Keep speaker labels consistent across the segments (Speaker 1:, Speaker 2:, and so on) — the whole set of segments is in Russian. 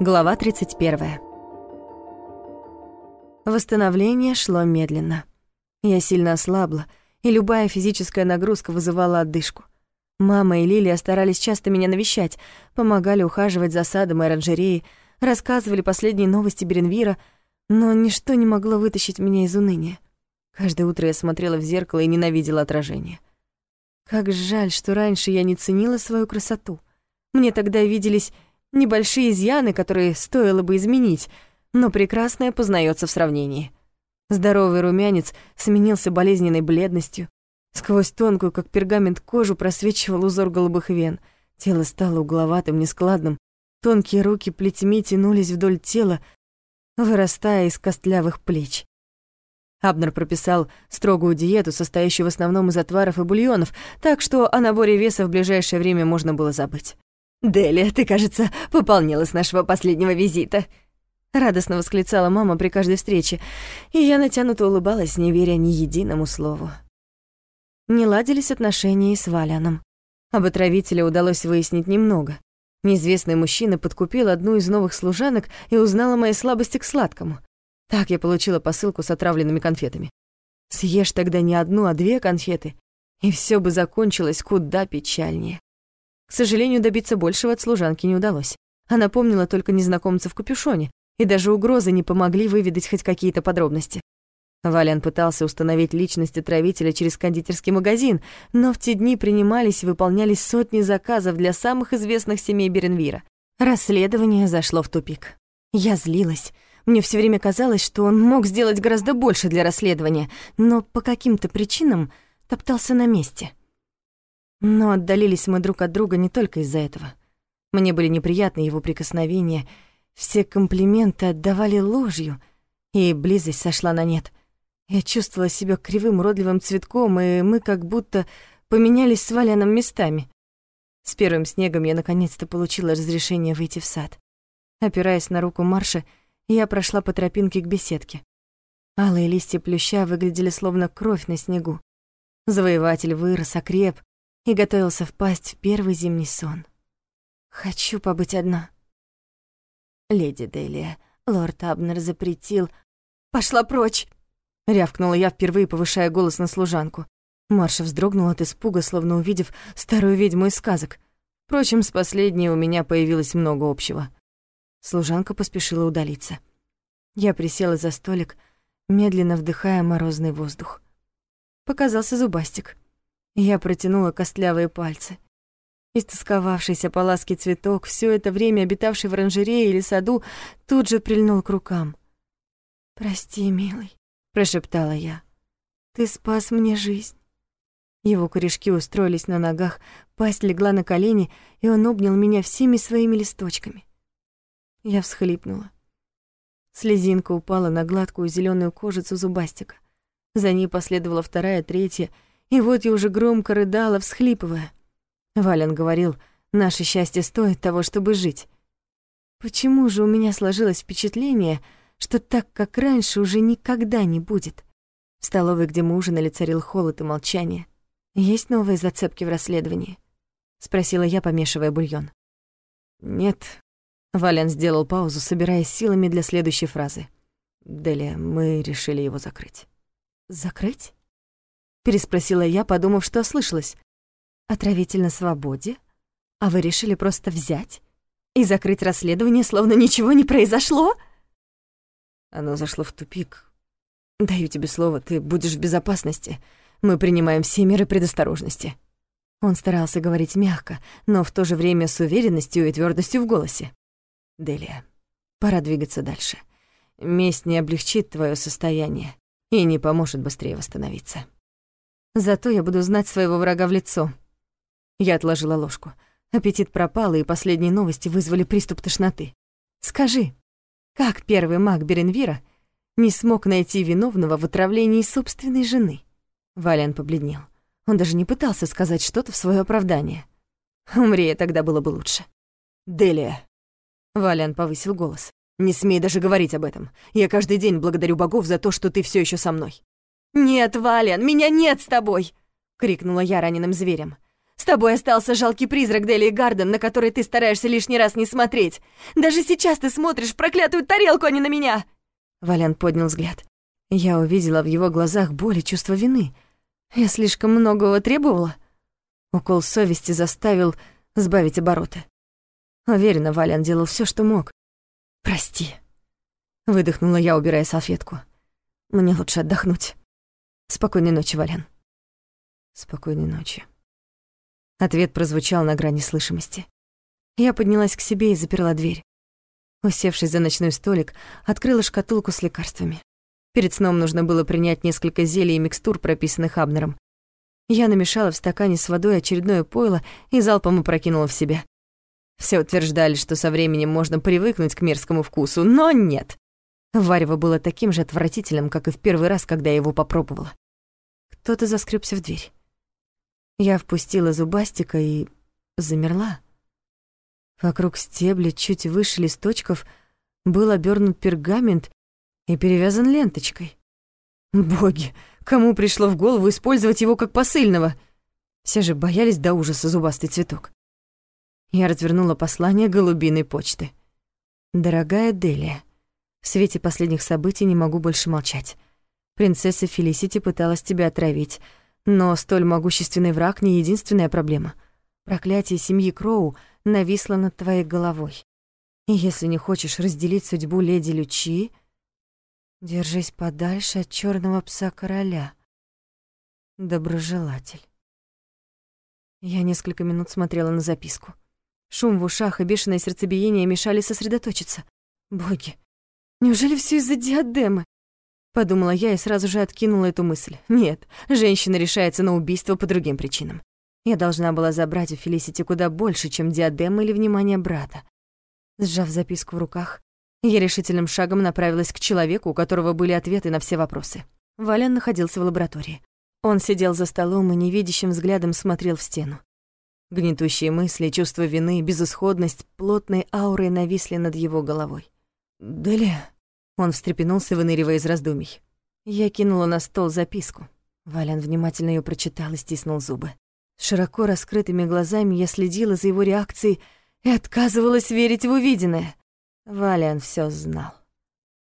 Speaker 1: Глава 31. Восстановление шло медленно. Я сильно ослабла, и любая физическая нагрузка вызывала отдышку. Мама и Лилия старались часто меня навещать, помогали ухаживать за садом и оранжереей, рассказывали последние новости Беренвира, но ничто не могло вытащить меня из уныния. Каждое утро я смотрела в зеркало и ненавидела отражение. Как жаль, что раньше я не ценила свою красоту. Мне тогда виделись небольшие изъяны, которые стоило бы изменить, но прекрасное познается в сравнении. Здоровый румянец сменился болезненной бледностью. Сквозь тонкую, как пергамент, кожу просвечивал узор голубых вен. Тело стало угловатым, нескладным. Тонкие руки плетьми тянулись вдоль тела, вырастая из костлявых плеч. Абнер прописал строгую диету, состоящую в основном из отваров и бульонов, так что о наборе веса в ближайшее время можно было забыть.
Speaker 2: «Дели, ты, кажется, пополнила с нашего последнего визита», — радостно восклицала мама при каждой встрече, и я натянуто улыбалась, не веря ни единому слову.
Speaker 1: Не ладились отношения и с Валяном. Об отравителе удалось выяснить немного. Неизвестный мужчина подкупил одну из новых служанок и узнала мои слабости к сладкому. Так я получила посылку с отравленными конфетами. Съешь тогда не одну, а две конфеты, и все бы закончилось куда печальнее. К сожалению, добиться большего от служанки не удалось. Она помнила только незнакомца в капюшоне, и даже угрозы не помогли выведать хоть какие-то подробности. Валян пытался установить личность отравителя через кондитерский магазин, но в те дни принимались и выполнялись сотни заказов для самых известных семей Беренвира. Расследование зашло в тупик. Я злилась. Мне все время казалось, что он мог сделать гораздо больше для расследования, но по каким-то причинам топтался на месте. Но отдалились мы друг от друга не только из-за этого. Мне были неприятны его прикосновения, все комплименты отдавали ложью, и близость сошла на нет. Я чувствовала себя кривым уродливым цветком, и мы как будто поменялись с Валяном местами. С первым снегом я наконец-то получила разрешение выйти в сад. Опираясь на руку Марша, я прошла по тропинке к беседке. Алые листья плюща выглядели словно кровь на снегу. Завоеватель вырос, окреп, и готовился впасть в первый зимний сон. Хочу побыть одна.
Speaker 2: Леди Делия, лорд Абнер запретил... «Пошла прочь!»
Speaker 1: — рявкнула я, впервые повышая голос на служанку. Марша вздрогнула от испуга, словно увидев старую ведьму из сказок. Впрочем, с последней у меня появилось много общего. Служанка поспешила удалиться. Я присела за столик, медленно вдыхая морозный воздух. Показался зубастик. Я протянула костлявые пальцы. Истосковавшийся по ласке цветок, все это время обитавший в оранжерее или саду, тут же прильнул к рукам. «Прости, милый», — прошептала я. «Ты спас мне жизнь». Его корешки устроились на ногах, пасть легла на колени, и он обнял меня всеми своими листочками. Я всхлипнула. Слезинка упала на гладкую зеленую кожицу зубастика. За ней последовала вторая, третья — и вот я уже громко рыдала, всхлипывая. Вален говорил, наше счастье стоит того, чтобы жить. Почему же у меня сложилось впечатление, что так, как раньше, уже никогда не будет? В столовой, где мы ужинали, царил холод и молчание. «Есть новые зацепки в расследовании?» — спросила я, помешивая бульон.
Speaker 2: «Нет».
Speaker 1: Вален сделал паузу, собираясь силами для следующей фразы.
Speaker 2: «Делия, мы решили его закрыть».
Speaker 1: «Закрыть?» Переспросила я, подумав, что ослышалась. «Отравитель на свободе? А вы решили просто взять и закрыть расследование, словно ничего не произошло?»
Speaker 2: Оно зашло в тупик. Даю тебе слово, ты будешь в безопасности. Мы принимаем все меры предосторожности.
Speaker 1: Он старался говорить мягко, но в то же время с уверенностью и твердостью в голосе.
Speaker 2: Делия, пора двигаться дальше. Месть не облегчит твое состояние и не поможет быстрее восстановиться.
Speaker 1: Зато я буду знать своего врага в лицо. Я отложила ложку. Аппетит пропал, и последние новости вызвали приступ тошноты. Скажи, как первый маг Беренвира не смог найти виновного в отравлении собственной жены? Валиан побледнел. Он даже не пытался сказать что-то в свое оправдание. Умри тогда было бы лучше.
Speaker 2: «Делия!»
Speaker 1: Валиан повысил голос.
Speaker 2: «Не смей даже говорить об этом. Я каждый день благодарю богов за то, что ты все еще со мной.
Speaker 1: «Нет, Вален, меня нет с тобой!» — крикнула я раненым зверем.
Speaker 2: С тобой остался жалкий призрак Дели Гарден, на который ты стараешься лишний раз не смотреть. Даже сейчас ты смотришь в проклятую тарелку, а не на меня!» Валян поднял взгляд. Я увидела в его глазах боль и чувство вины. Я слишком многого требовала. Укол совести заставил сбавить обороты. Уверена, Валян делал все, что мог. «Прости», — выдохнула я, убирая салфетку. «Мне лучше отдохнуть. Спокойной ночи, Валян».
Speaker 1: «Спокойной ночи». Ответ прозвучал на грани слышимости. Я поднялась к себе и заперла дверь. Усевшись за ночной столик, открыла шкатулку с лекарствами. Перед сном нужно было принять несколько зелий и микстур, прописанных Абнером. Я намешала в стакане с водой очередное пойло и залпом опрокинула в себя. Все утверждали, что со временем можно привыкнуть к мерзкому вкусу, но нет. Варево было таким же отвратительным, как и в первый раз, когда я его попробовала. Кто-то заскребся в дверь. Я впустила зубастика и замерла. Вокруг стебля, чуть выше листочков, был обернут пергамент и перевязан ленточкой. Боги, кому пришло в голову использовать его как посыльного? Все же боялись до ужаса зубастый цветок. Я развернула послание голубиной почты. «Дорогая Делия, в свете последних событий не могу больше молчать. Принцесса Фелисити пыталась тебя отравить, но столь могущественный враг не единственная проблема. Проклятие семьи Кроу нависло над твоей головой. И если не хочешь разделить судьбу леди Лючи, держись подальше от черного пса короля. Доброжелатель. Я несколько минут смотрела на записку. Шум в ушах и бешеное сердцебиение мешали сосредоточиться. Боги, неужели все из-за диадемы? Подумала я и сразу же откинула эту мысль. Нет, женщина решается на убийство по другим причинам. Я должна была забрать у Фелисити куда больше, чем диадема или внимание брата. Сжав записку в руках, я решительным шагом направилась к человеку, у которого были ответы на все вопросы. Валян находился в лаборатории. Он сидел за столом и невидящим взглядом смотрел в стену. Гнетущие мысли, чувство вины, безысходность плотной аурой нависли над его головой. «Деля...» Он встрепенулся, выныривая из раздумий. Я кинула на стол записку. Валян внимательно ее прочитал и стиснул зубы. Широко раскрытыми глазами я следила за его реакцией и отказывалась верить в увиденное. Валян все знал.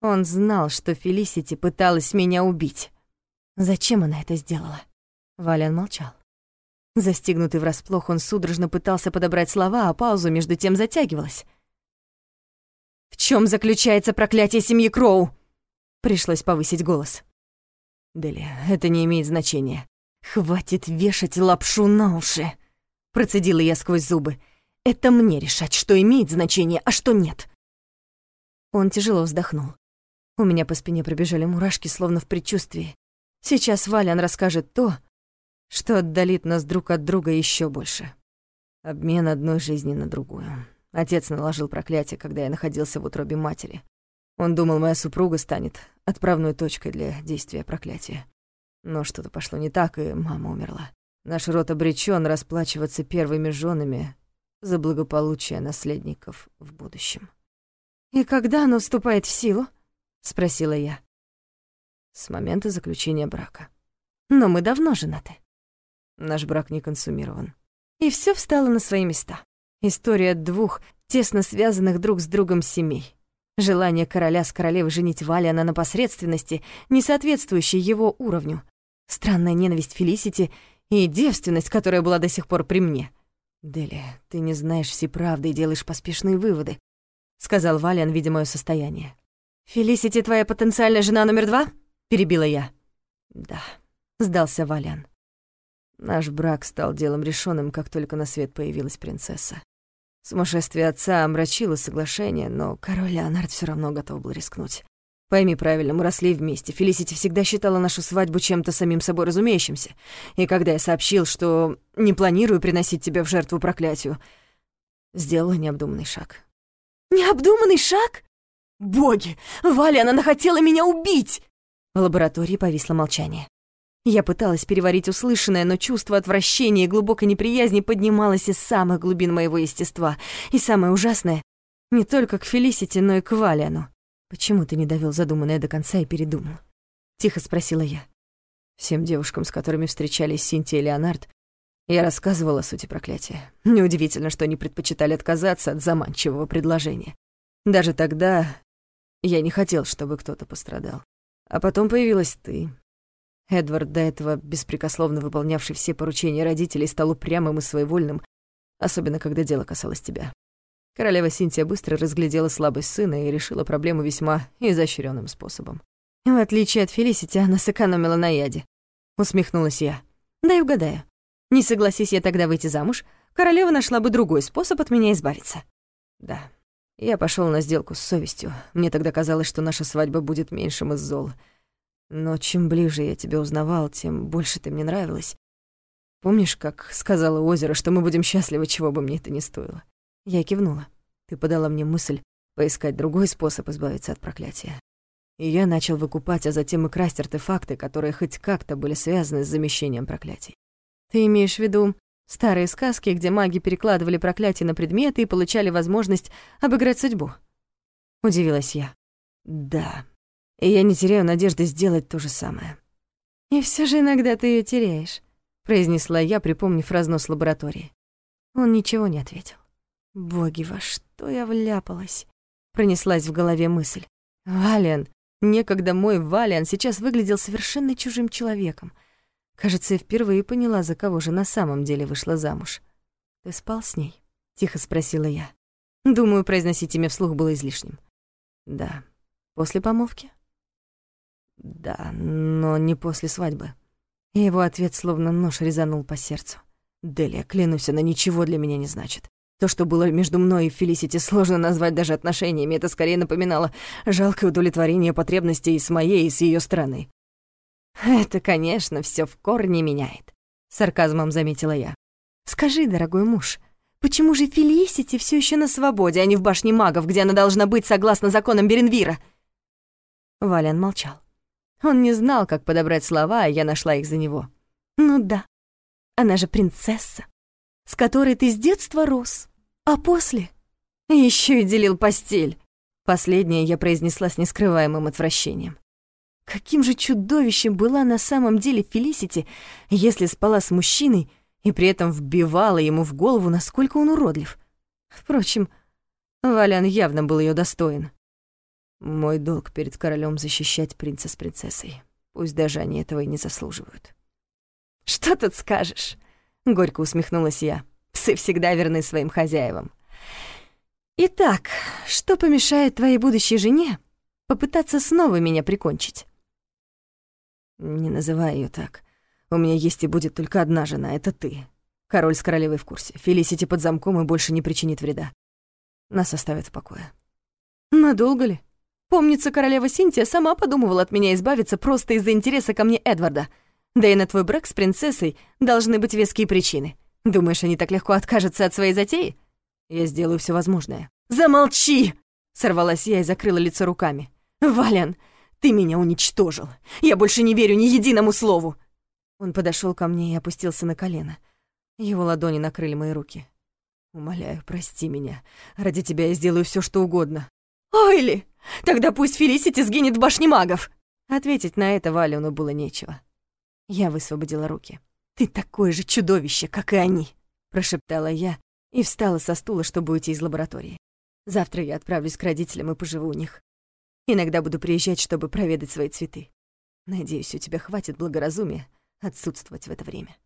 Speaker 1: Он знал, что Фелисити пыталась меня убить. Зачем она это сделала? Валян молчал. Застигнутый врасплох, он судорожно пытался подобрать слова, а пауза между тем затягивалась. В чем заключается проклятие семьи Кроу? Пришлось повысить голос. Дели, это не имеет значения. Хватит вешать лапшу на уши. Процедила я сквозь зубы. Это мне решать, что имеет значение, а что нет. Он тяжело вздохнул. У меня по спине пробежали мурашки, словно в предчувствии. Сейчас Валян расскажет то, что отдалит нас друг от друга еще больше. Обмен одной жизни на другую. Отец наложил проклятие, когда я находился в утробе матери. Он думал, моя супруга станет отправной точкой для действия проклятия. Но что-то пошло не так, и мама умерла. Наш род обречен расплачиваться первыми женами за благополучие наследников в будущем. «И когда оно вступает в силу?» — спросила я. С момента заключения брака. Но мы давно женаты. Наш брак не консумирован. И все встало на свои места. История двух тесно связанных друг с другом семей. Желание короля с королевой женить Валиана на посредственности, не соответствующей его уровню. Странная ненависть Фелисити и девственность, которая была до сих пор при мне. «Дели, ты не знаешь всей правды и делаешь поспешные выводы», — сказал Валиан, видя моё состояние. «Фелисити твоя потенциальная жена номер два?» — перебила я. «Да», — сдался Валиан. Наш брак стал делом решенным, как только на свет появилась принцесса. Сумасшествие отца омрачило соглашение, но король Леонард все равно готов был рискнуть. Пойми правильно, мы росли вместе. Фелисити всегда считала нашу свадьбу чем-то самим собой разумеющимся. И когда я сообщил, что не планирую приносить тебя в жертву проклятию, сделала необдуманный шаг. «Необдуманный шаг? Боги! Валя, она хотела меня убить!» В лаборатории повисло молчание. Я пыталась переварить услышанное, но чувство отвращения и глубокой неприязни поднималось из самых глубин моего естества. И самое ужасное — не только к Фелисити, но и к Валиану. «Почему ты не довел задуманное до конца и передумал?» — тихо спросила я. Всем девушкам, с которыми встречались Синтия и Леонард,
Speaker 2: Я рассказывала о сути проклятия. Неудивительно, что они предпочитали отказаться от заманчивого предложения. Даже тогда я не хотел, чтобы кто-то пострадал. А потом появилась ты. Эдвард, до этого беспрекословно выполнявший все поручения родителей, стал упрямым и своевольным, особенно когда дело касалось тебя. Королева Синтия быстро разглядела слабость сына и решила проблему весьма изощренным способом.
Speaker 1: В отличие от Фелисити, она сэкономила на яде. Усмехнулась я. Дай угадаю. Не согласись я тогда выйти замуж, королева нашла бы другой способ от меня избавиться.
Speaker 2: Да. Я пошел на сделку с совестью. Мне тогда казалось, что наша свадьба будет меньшим из зол. Но чем ближе я тебя узнавал, тем больше ты мне нравилась. Помнишь, как сказала Озеро, что мы будем счастливы, чего бы мне это ни стоило? Я кивнула. Ты подала мне мысль поискать другой способ избавиться от проклятия. И я начал выкупать, а затем и красть артефакты, которые хоть как-то были связаны с замещением проклятий.
Speaker 1: Ты имеешь в виду старые сказки, где маги перекладывали проклятия на предметы и получали возможность обыграть судьбу? Удивилась я.
Speaker 2: Да. И я не теряю надежды сделать то же самое.
Speaker 1: И все же иногда ты ее теряешь, произнесла я, припомнив разнос лаборатории. Он ничего не ответил. Боги, во что я вляпалась? Пронеслась в голове мысль. Вален, Некогда мой Валиан сейчас выглядел совершенно чужим человеком. Кажется, я впервые поняла, за кого же на самом деле вышла замуж. «Ты спал с ней?» — тихо спросила я. Думаю, произносить имя вслух было излишним.
Speaker 2: «Да».
Speaker 1: «После помолвки?»
Speaker 2: «Да, но не после свадьбы».
Speaker 1: И его ответ словно нож резанул по сердцу.
Speaker 2: «Делия, клянусь, она ничего для меня не значит. То, что было между мной и Фелисити, сложно назвать даже отношениями. Это скорее напоминало жалкое удовлетворение потребностей с моей и с ее стороны.
Speaker 1: «Это, конечно, все в корне меняет», — сарказмом заметила я. «Скажи, дорогой муж, почему же Фелисити все еще на свободе, а не в башне магов, где она должна быть согласно законам Беренвира?» Валян молчал. Он не знал, как подобрать слова, а я нашла их за него. «Ну да, она же принцесса с которой ты с детства рос, а после еще и делил постель. Последнее я произнесла с нескрываемым отвращением. Каким же чудовищем была на самом деле Фелисити, если спала с мужчиной и при этом вбивала ему в голову, насколько он уродлив. Впрочем, Валян явно был ее достоин.
Speaker 2: Мой долг перед королем защищать принца с принцессой, пусть даже они этого и не заслуживают.
Speaker 1: Что тут скажешь? Горько усмехнулась я. Псы всегда верны своим хозяевам. Итак, что помешает твоей будущей жене попытаться снова меня прикончить?
Speaker 2: Не называй ее так. У меня есть и будет только одна жена, это ты. Король с королевой в курсе. Фелисити под замком и больше не причинит вреда. Нас оставят в покое.
Speaker 1: Надолго ли? Помнится, королева Синтия сама подумывала от меня избавиться просто из-за интереса ко мне Эдварда — да и на твой брак с принцессой должны быть веские причины. Думаешь, они так легко откажутся от своей затеи?
Speaker 2: Я сделаю все возможное.
Speaker 1: Замолчи! Сорвалась я и закрыла лицо руками. Валян, ты меня уничтожил. Я больше не верю ни единому слову. Он подошел ко мне и опустился на колено. Его ладони накрыли мои руки.
Speaker 2: Умоляю, прости меня. Ради тебя я сделаю все, что угодно.
Speaker 1: Ойли! Тогда пусть Фелисити сгинет в башне магов. Ответить на это Валену было нечего. Я высвободила руки. «Ты такое же чудовище, как и они!» Прошептала я и встала со стула, чтобы уйти из лаборатории. Завтра я отправлюсь к родителям и поживу у них. Иногда буду приезжать, чтобы проведать свои цветы. Надеюсь, у тебя хватит благоразумия отсутствовать в это время.